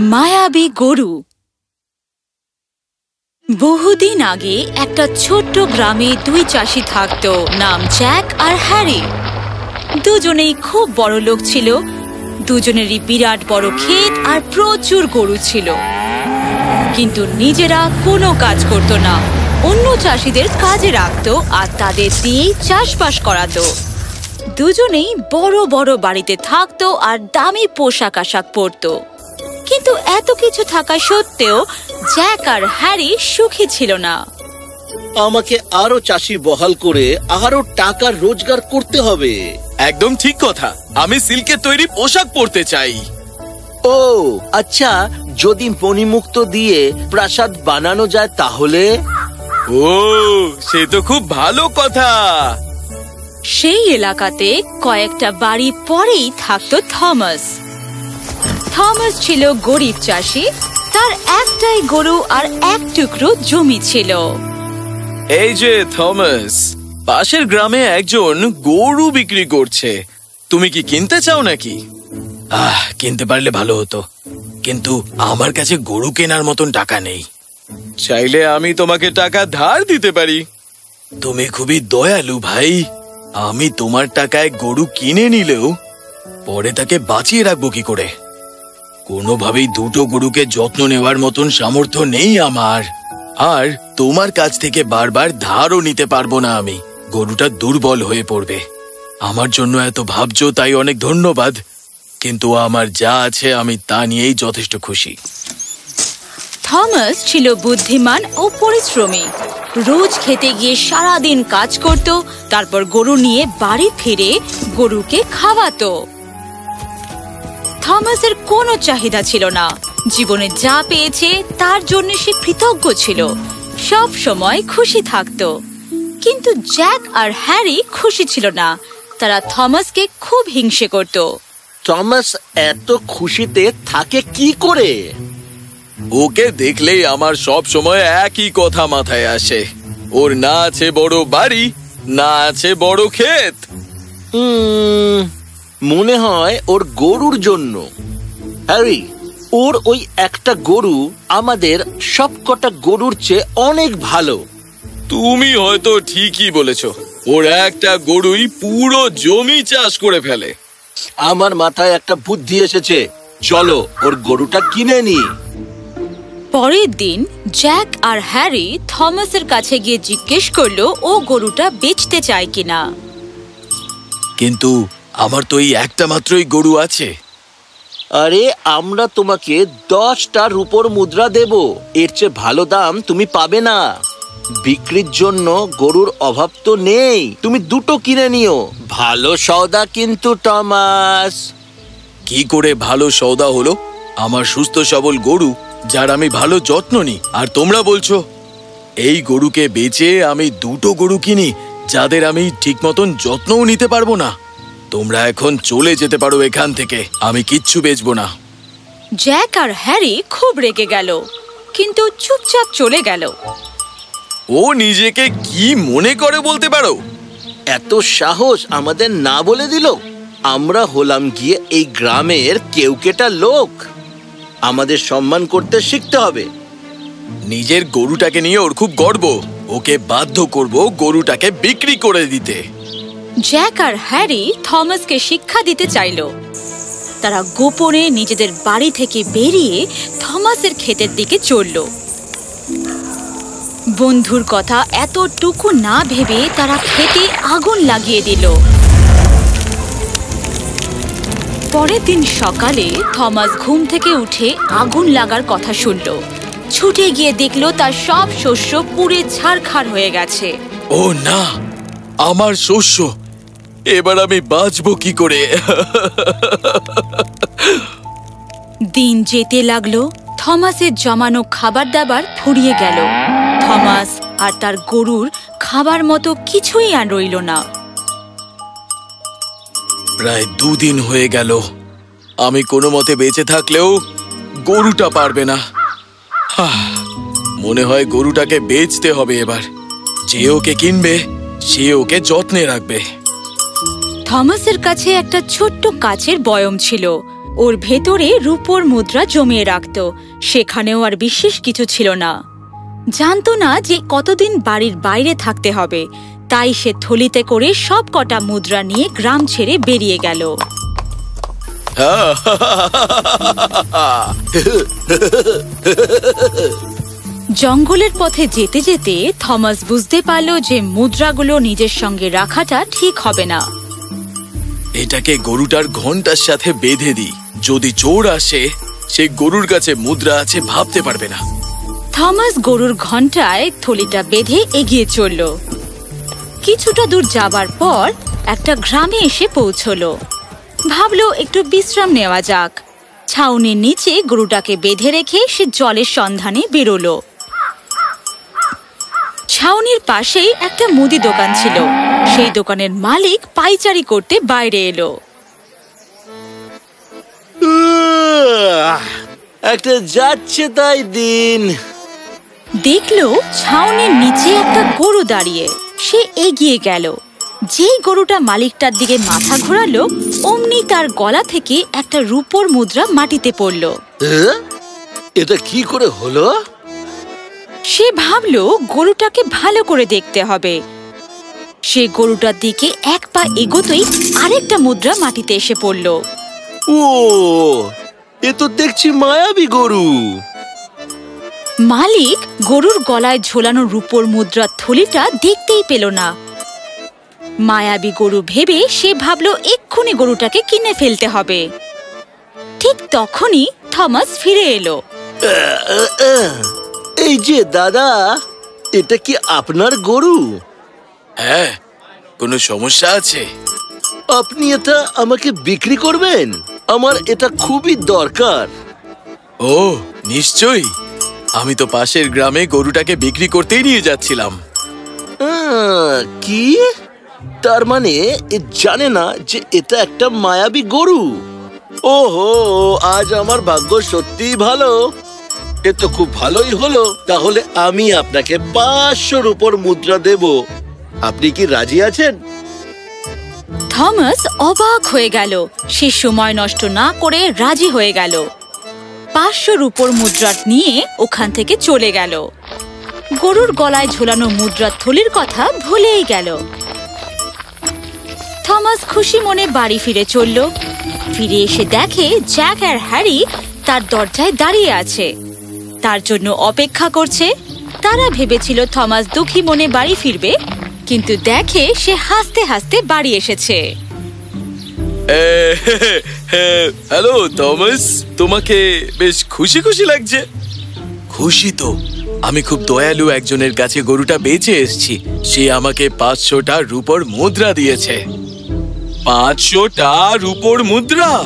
মায়াবী গরু। বহুদিন আগে একটা ছোট্ট গ্রামে দুই চাষি থাকতো, নাম জ্যাক আর হ্যারি। দুজনেই খুব বড় লোক ছিল। দুজনেরই বিরাট বড় ক্ষেত আর প্রচুর গরু ছিল। কিন্তু নিজেরা কোনো কাজ করতো না। অন্য চাষিদের কাজে রাখত আর তাদের দিয়েই চাষবাস করাতো। দুজনেই বড় বড় বাড়িতে থাকতো আর দামি পোশাক আশাক পরতো। কিন্তু এত কিছু থাকা সত্ত্বেও জ্যাক আর হ্যারি সুখী ছিল না। আমাকে আরও চাষি বহাল করে আরও টাকা রোজগার করতে হবে। একদম ঠিক কথা। আমি সিল্কের তৈরি পোশাক পরতে চাই। ও আচ্ছা যদি মণিমুক্ত দিয়ে প্রাসাদ বানানো যায় তাহলে? ও সে তো খুব ভালো কথা। সেই এলাকাতে কয়েকটা বাড়ি পরেই থাকতো থমাস। থমাস ছিল গরিব চাষি, তার একটাই গরু আর এক টুকরো জমি ছিল। এই যে, থমাস, পাশের গ্রামে একজন গরু বিক্রি করছে। তুমি কি কিনতে চাও নাকি? আহ, কিনতে পারলে ভালো হতো। কিন্তু আমার কাছে গরু কেনার মতন টাকা নেই। চাইলে আমি তোমাকে টাকা ধার দিতে পারি। তুমি খুবই দয়ালু ভাই। আমি তোমার টাকায় গরু কিনে নিলেও পরে তাকে বাঁচিয়ে রাখব কি করে? কোনোভাবেই দুটো গরুকে যত্ন নেওয়ার মতন সামর্থ্য নেই আমার। আর তোমার কাছ থেকে বারবার ধারও নিতে পারব না আমি। গরুটা দুর্বল হয়ে পড়বে। আমার জন্য এত ভাবছ তাই অনেক ধন্যবাদ। কিন্তু আমার যা আছে আমি তা নিয়েই যথেষ্ট খুশি। থমাস ছিল বুদ্ধিমান ও পরিশ্রমী। রোজ খেতে গিয়ে সারাদিন কাজ করত, তারপর গরু নিয়ে বাড়ি ফিরে গরুকে খাওয়াতো। থমাসের কোনো চাহিদা ছিল না। জীবনে যা পেয়েছে তার জন্য সে কৃতজ্ঞ ছিল। সব সময় খুশি থাকতো। কিন্তু জ্যাক আর হ্যারি খুশি ছিল না। তারা থমাসকে খুব হিংসে করত। থমাস এত খুশিতে থাকে কি করে? ওকে দেখলেই আমার সব সময় একই কথা মাথায় আসে। ওর না আছে বড় বাড়ি না আছে বড় ক্ষেত। উম, মনে হয় ওর গরুর জন্য। হ্যারি ওর ওই একটা গরু আমাদের সবকটা গরুর চেয়ে অনেক ভালো। তুমি হয়তো ঠিকই বলেছ ওর একটা গরুই পুরো জমি চাষ করে ফেলে। আমার মাথায় একটা বুদ্ধি এসেছে চলো ওর গরুটা কিনে নি পরের দিন জ্যাক আর হ্যারি থমাসের কাছে গিয়ে জিজ্ঞেস করল ও গরুটা বেচতে চায় কিনা। কিন্তু আমার তো এই একটা মাত্রই গরু আছে। আরে আমরা তোমাকে দশটা রূপোর মুদ্রা দেব। এর চেয়ে ভালো দাম তুমি পাবে না। বিক্রির জন্য গরুর অভাব তো নেই। তুমি দুটো কিনে নিও। ভালো সওদা কিন্তু টমাস। কি করে ভালো সওদা হলো? আমার সুস্থ সবল গরু যার আমি ভালো যত্ন নিই। আর তোমরা বলছো এই গরুকে বেচে আমি দুটো গরু কিনি যাদের আমি ঠিক মতন যত্নও নিতে পারব না। তোমরা এখন চলে যেতে পারো এখান থেকে। আমি কিচ্ছু বেচবো না। জ্যাক আর হ্যারি খুব রেগে গেল কিন্তু চুপচাপ চলে গেল। ও নিজেকে কি মনে করে বলতে পারো? এত সাহস আমাদের না বলে দিল? আমরা হলাম গিয়ে এই গ্রামের কেউকেটা লোক। আমাদের সম্মান করতে শিখতে হবে। নিজের গরুটাকে নিয়ে ওর খুব গর্ব। ওকে বাধ্য করব গরুটাকে বিক্রি করে দিতে। জ্যাক আর হ্যারি থমাসকে শিক্ষা দিতে চাইল। তারা গোপনে নিজেদের বাড়ি থেকে বেরিয়ে থমাসের ক্ষেতের দিকে চলল বন্ধুর কথা এতটুকু না ভেবে তারা খেতে আগুন লাগিয়ে দিল। পরের দিন সকালে থমাস ঘুম থেকে উঠে আগুন লাগার কথা শুনল। ছুটে গিয়ে দেখল তার সব শস্য পুড়ে ছাড়খাড় হয়ে গেছে। ও না, আমার শস্য এবার আমি বাঁচবো কি করে? দিন যেতে লাগল থমাসের জমানো খাবার দাবার ফুরিয়ে গেল। থমাস আর তার গরুর খাবার মতো কিছুই আর রইল না। প্রায় দুদিন হয়ে গেল। আমি কোনো মতে বেঁচে থাকলেও গরুটা পারবে না। মনে হয় গরুটাকে বেচতে হবে এবার। যে ওকে কিনবে সে ওকে যত্নে রাখবে। থমাসের কাছে একটা ছোট্ট কাচের বয়ম ছিল। ওর ভেতরে রূপোর মুদ্রা জমিয়ে রাখত। সেখানেও আর বিশেষ কিছু ছিল না। জানতো না যে কতদিন বাড়ির বাইরে থাকতে হবে। তাই সে থলিতে করে সব কটা মুদ্রা নিয়ে গ্রাম ছেড়ে বেরিয়ে গেল। জঙ্গলের পথে যেতে যেতে থমাস বুঝতে পারল যে মুদ্রাগুলো নিজের সঙ্গে রাখাটা ঠিক হবে না। এটাকে গরুটার ঘণ্টার সাথে বেঁধে দিই। যদি চোর আসে, সে গরুর কাছে মুদ্রা আছে ভাবতে পারবে না। থমাস গরুর ঘন্টায় থলিটা বেঁধে এগিয়ে চলল। কিছুটা দূর যাবার পর একটা গ্রামে এসে পৌঁছলো। ভাবলো, একটু বিশ্রাম নেওয়া যাক। ছাউনির নিচে গরুটাকে বেঁধে রেখে সে জলের সন্ধানে বেরোলো। ছাউনির পাশেই একটা মুদি দোকান ছিল। সেই দোকানের মালিক পাইচারি করতে বাইরে এলো। একটা যাচ্ছে তাই দিন। দেখল ছাউনির নিচে একটা গরু দাঁড়িয়ে। সে এগিয়ে গেল। যেই গরুটা মালিকটার দিকে মাথা ঘোরালো অমনি তার গলা থেকে একটা রূপোর মুদ্রা মাটিতে পড়ল? এটা কি করে হলো? সে ভাবলো গরুটাকে ভালো করে দেখতে হবে। সে গরুটার দিকে এক পা এগোতেই আরেকটা মুদ্রা মাটিতে এসে পড়ল। ও এ তো দেখছি মায়াবী গরু। মালিক গরুর গলায় ঝোলানো রূপোর মুদ্রার থলিটা দেখতেই পেল না। মায়াবী গরু ভেবে সে ভাবলো এক্ষুনি গরুটাকে কিনে ফেলতে হবে। ঠিক তখনই থমাস ফিরে এলো। এই যে দাদা এটা কি আপনার গরু? হ্যাঁ কোনো সমস্যা আছে? আপনি এটা আমাকে বিক্রি করবেন? আমার এটা খুবই দরকার। ও নিশ্চয়ই। আমি তো পাশের গ্রামে গরুটাকে বিক্রি করতেই নিয়ে যাচ্ছিলাম। কি? তার মানে এ জানে না যে এটা একটা মায়াবী গরু। ওহো আজ আমার ভাগ্য সত্যিই ভালো। এ তো খুব ভালোই হলো। তাহলে আমি আপনাকে পাঁচশোর উপর মুদ্রা দেব। আপনি কি রাজি আছেন? থমাস অবাক হয়ে গেল। সে সময় নষ্ট না করে রাজি হয়ে গেল। পাঁচশো রূপোর মুদ্রা নিয়ে ওখান থেকে চলে গেল। গরুর গলায় ঝোলানো মুদ্রার থলির কথা ভুলেই গেল। থমাস খুশি মনে বাড়ি ফিরে চলল। ফিরে এসে দেখে জ্যাক আর হ্যারি তার দরজায় দাঁড়িয়ে আছে। তার জন্য অপেক্ষা করছে। তারা ভেবেছিল থমাস দুঃখী মনে বাড়ি ফিরবে কিন্তু দেখে সে হাসতে হাসতে বাড়ি এসেছে। হ্যালো থমাস তোমাকে বেশ খুশি খুশি লাগছে। খুশি তো। আমি খুব দয়ালু একজনের কাছে গরুটা বেঁচে এসেছি। সে আমাকে পাঁচশোটা রূপোর মুদ্রা দিয়েছে। পাঁচশোটা রূপোর মুদ্রা?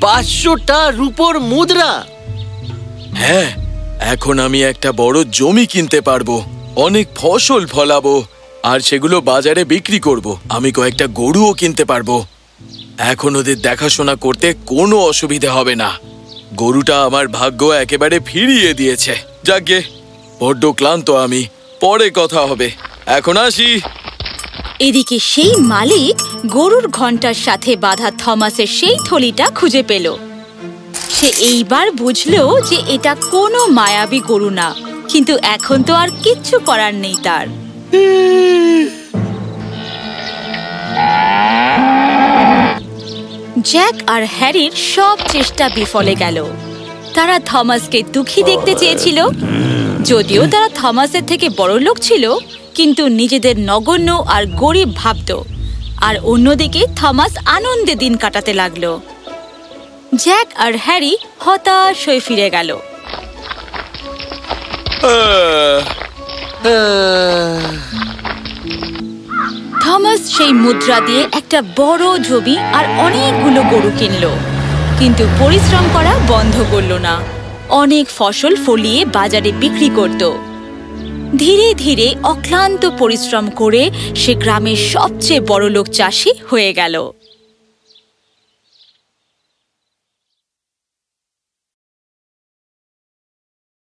পাঁচশোটা রূপোর মুদ্রা? হ্যাঁ এখন আমি একটা বড় জমি কিনতে পারব। অনেক ফসল ফলাবো। আর সেগুলো বাজারে বিক্রি করব। আমি কয়েকটা গরুও কিনতে পারব। এখন ওদের দেখাশোনা করতে কোনো অসুবিধে হবে না। গরুটা আমার ভাগ্য একেবারে ফিরিয়ে দিয়েছে। যাকে, বড্ড ক্লান্ত আমি। পরে কথা হবে। এখন আসি। এদিকে সেই মালিক গরুর ঘণ্টার সাথে বাঁধা থমাসের সেই থলিটা খুঁজে পেল। সে এইবার বুঝলো যে এটা কোনো মায়াবী গরু না, কিন্তু এখন তো আর কিচ্ছু করার নেই তার। জ্যাক আর হ্যারির সব চেষ্টা বিফলে গেল। তারা থমাসকে দুঃখী দেখতে চেয়েছিল। যদিও তারা থমাসের থেকে বড় লোক ছিল, কিন্তু নিজেদের নগণ্য আর গরিব ভাবত। আর অন্যদিকে থমাস আনন্দে দিন কাটাতে লাগল। জ্যাক আর হ্যারি হতাশ হয়ে ফিরে গেল। থমাস সেই মুদ্রা দিয়ে একটা বড় জমি আর অনেকগুলো গরু কিনলো। কিন্তু পরিশ্রম করা বন্ধ করল না। অনেক ফসল ফলিয়ে বাজারে বিক্রি করত। ধীরে ধীরে অক্লান্ত পরিশ্রম করে সে গ্রামের সবচেয়ে বড় লোক চাষি হয়ে গেল।